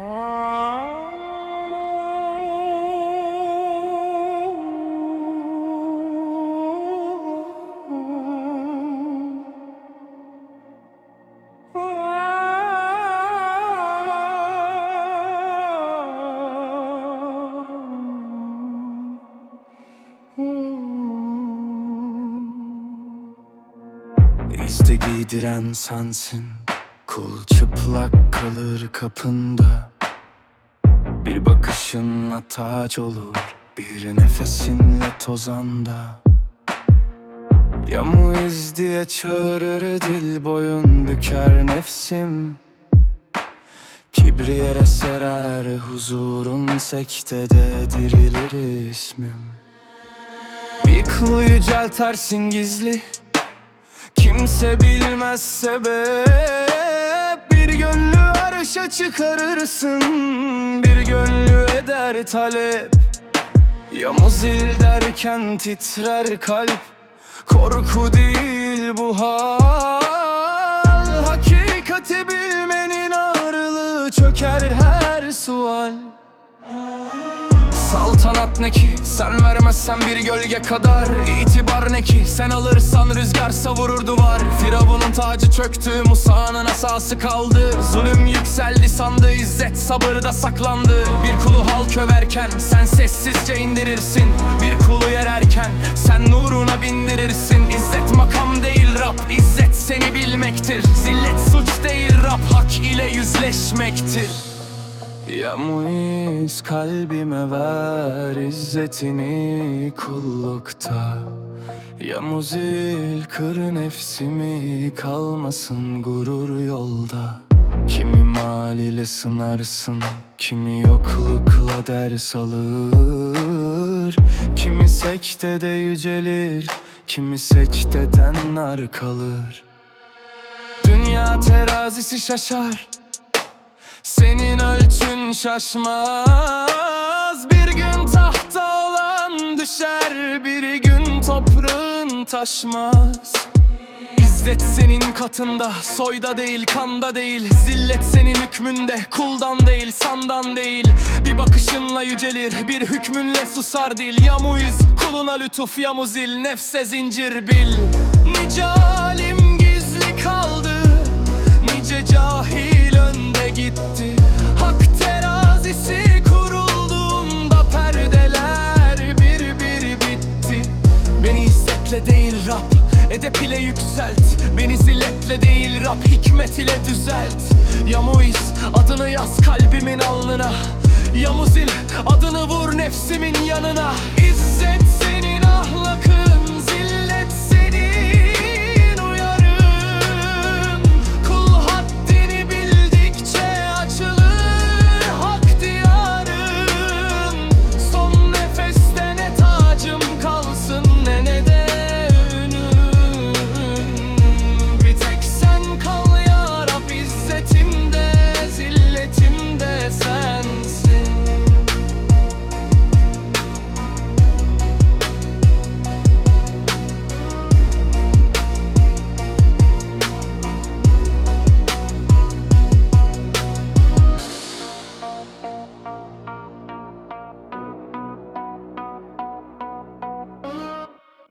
İste giydiren sensin. Kul çıplak kalır kapında. Bir bakışınla taç olur Bir nefesinle tozanda. Ya muiz diye çağırır dil boyun büker nefsim. Kibriyere serer huzurun sektede dirilir ismim. Bir kılı yüceltersin gizli Kimse bilmez sebep Bir gönlü arşa çıkarırsın eder talep Ya muzil derken titrer kalp. Korku değil bu hal. Hakikati bilmenin ağırlığı çöker her sual Saltanat ne ki? Sen vermezsen bir gölge kadar. İtibar ne ki? Sen alırsan rüzgar savurur duvar. Firavunun tacı çöktü Musa'nın asası kaldı. Zulüm yükseldi sandı izzet sabırda saklandı. Bir kulu halk överken sen sessizce indirirsin. Bir kulu yererken sen nuruna bindirirsin. İzzet makam değil Rab izzet seni bilmektir. Zillet suç değil Rab hak ile yüzleşmektir ya muiz kalbime ver izzetini kullukta. Ya muzil kır nefsimi kalmasın gurur yolda. Kimi mal ile sınarsın Kimi yoklukla ders alır. Kimi sektede yücelir Kimi sekteden nar kalır. Dünya terazisi şaşar. Senin şaşmaz. Bir gün tahta olan düşer Bir gün toprağın taşmaz. İzzet senin katında Soyda değil kanda değil. Zillet senin hükmünde Kuldan değil sandan değil. Bir bakışınla yücelir Bir hükmünle susar dil. Ya muiz kuluna lütuf ya muzil. Nefse zincir bil. Nice değil Rab Edep ile yükselt. Beni zilletle değil Rab Hikmet ile düzelt. Ya Muiz adını yaz kalbimin alnına. Ya Muzil adını vur nefsimin yanına. İzzet senin ahlakın